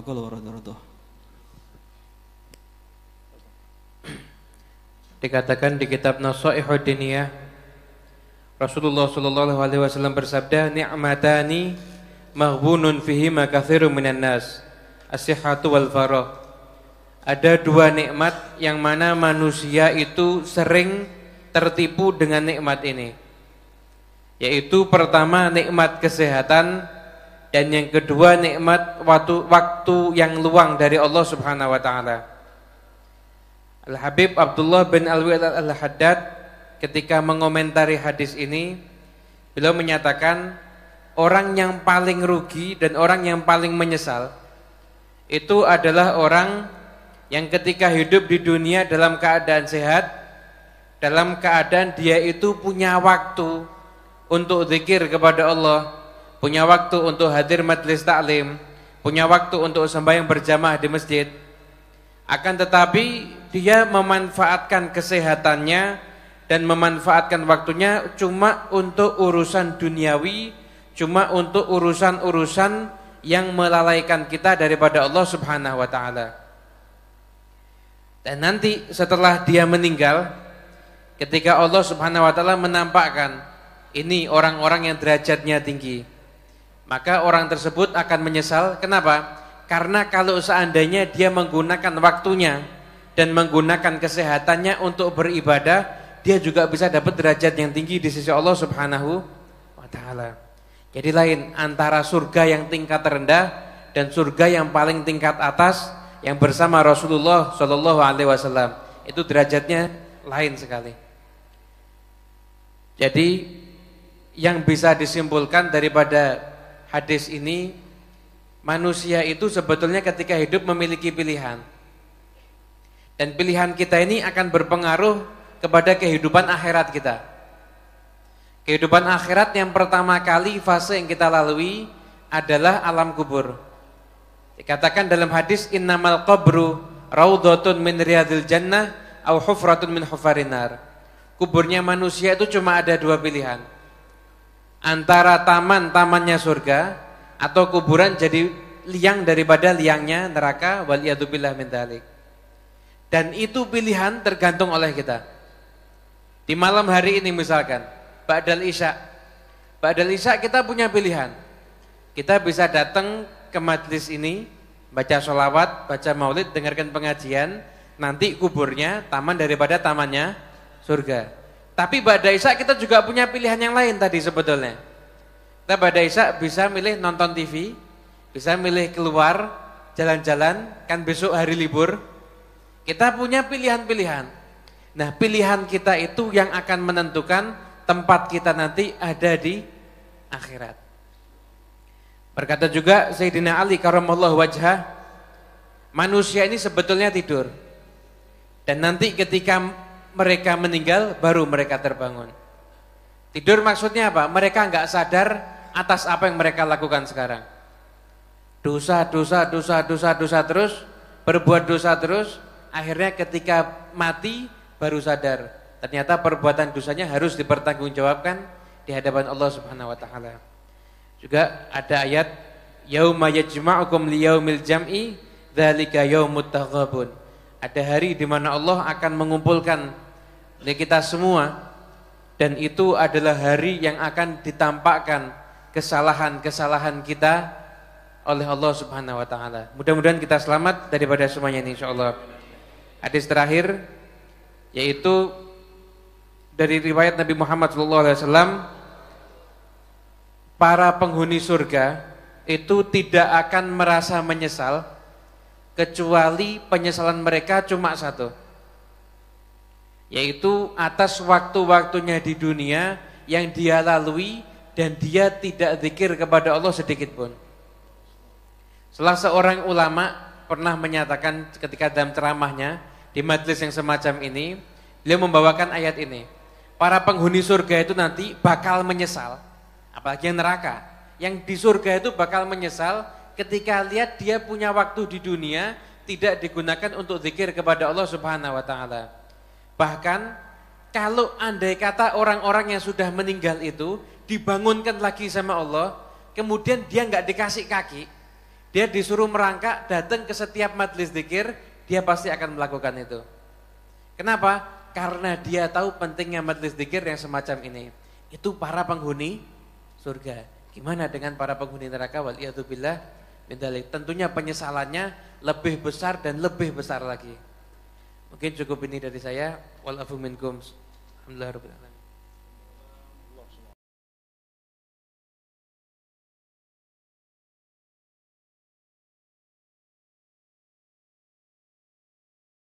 kama qala wa radha Dikatakan di kitab Nasaihud Diniyah Rasulullah sallallahu alaihi wasallam bersabda ni'matani maghbunun fihi ma katsirun minan nas as-sihhatu wal farah. Ada dua nikmat yang mana manusia itu sering tertipu dengan nikmat ini yaitu pertama nikmat kesehatan dan yang kedua nikmat waktu waktu yang luang dari Allah Subhanahu wa taala. Al-Habib Abdullah bin Alwi Al-Haddad ketika mengomentari hadis ini beliau menyatakan orang yang paling rugi dan orang yang paling menyesal itu adalah orang yang ketika hidup di dunia dalam keadaan sehat dalam keadaan dia itu punya waktu untuk zikir kepada Allah, punya waktu untuk hadir majlis taklim, punya waktu untuk sembahyang berjamaah di masjid. Akan tetapi dia memanfaatkan kesehatannya dan memanfaatkan waktunya cuma untuk urusan duniawi, cuma untuk urusan-urusan yang melalaikan kita daripada Allah Subhanahu wa taala. Dan nanti setelah dia meninggal, ketika Allah Subhanahu wa taala menampakkan ini orang-orang yang derajatnya tinggi. Maka orang tersebut akan menyesal. Kenapa? Karena kalau seandainya dia menggunakan waktunya dan menggunakan kesehatannya untuk beribadah, dia juga bisa dapat derajat yang tinggi di sisi Allah Subhanahu wa taala. Jadi lain antara surga yang tingkat rendah dan surga yang paling tingkat atas yang bersama Rasulullah Shallallahu alaihi wasallam. Itu derajatnya lain sekali. Jadi yang bisa disimpulkan daripada hadis ini manusia itu sebetulnya ketika hidup memiliki pilihan. Dan pilihan kita ini akan berpengaruh kepada kehidupan akhirat kita. Kehidupan akhirat yang pertama kali fase yang kita lalui adalah alam kubur. Dikatakan dalam hadis innamal qabru raudhatun min riyadil jannah au hufratun min hufarinar kuburnya manusia itu cuma ada dua pilihan antara taman-tamannya surga atau kuburan jadi liang daripada liangnya neraka waliyadzubillah min dzalik. Dan itu pilihan tergantung oleh kita. Di malam hari ini misalkan, Ba'dal Isya. Ba'dal Isya kita punya pilihan. Kita bisa datang ke majlis ini, baca sholawat, baca maulid, dengarkan pengajian, nanti kuburnya taman daripada tamannya surga. Tapi pada Isya kita juga punya pilihan yang lain tadi sebetulnya. Kita pada Isya bisa milih nonton TV, bisa milih keluar, jalan-jalan, kan besok hari libur. Kita punya pilihan-pilihan. Nah pilihan kita itu yang akan menentukan tempat kita nanti ada di akhirat. Berkata juga Sayyidina Ali karamallahu wajhah, manusia ini sebetulnya tidur. Dan nanti ketika mereka meninggal baru mereka terbangun. Tidur maksudnya apa? Mereka nggak sadar atas apa yang mereka lakukan sekarang. Dosa, dosa, dosa, dosa, dosa terus, berbuat dosa terus, akhirnya ketika mati baru sadar. Ternyata perbuatan dosanya harus dipertanggungjawabkan di hadapan Allah Subhanahu wa taala. Juga ada ayat yauma yajma'ukum liyaumil jam'i dzalika yaumut taghabun. Ada hari di mana Allah akan mengumpulkan kita semua dan itu adalah hari yang akan ditampakkan kesalahan-kesalahan kita oleh Allah Subhanahu wa taala. Mudah-mudahan kita selamat daripada semuanya ini insyaallah. Hadis terakhir yaitu dari riwayat Nabi Muhammad SAW para penghuni surga itu tidak akan merasa menyesal kecuali penyesalan mereka cuma satu. Yaitu atas waktu-waktunya di dunia yang dia lalui dan dia tidak zikir kepada Allah sedikit pun. Salah seorang ulama pernah menyatakan ketika dalam ceramahnya di majlis yang semacam ini beliau membawakan ayat ini. Para penghuni surga itu nanti bakal menyesal apalagi yang neraka. Yang di surga itu bakal menyesal ketika lihat dia punya waktu di dunia tidak digunakan untuk zikir kepada Allah Subhanahu wa taala. Bahkan kalau andai kata orang-orang yang sudah meninggal itu dibangunkan lagi sama Allah, kemudian dia nggak dikasih kaki, Dia disuruh merangkak, datang ke setiap majlis zikir, dia pasti akan melakukan itu. Kenapa? Karena dia tahu pentingnya majlis zikir yang semacam ini. Itu para penghuni surga. Gimana dengan para penghuni neraka? Waliyatubillah bintalik. Tentunya penyesalannya lebih besar dan lebih besar lagi. Mungkin cukup ini dari saya. Walafu minkum. Alhamdulillah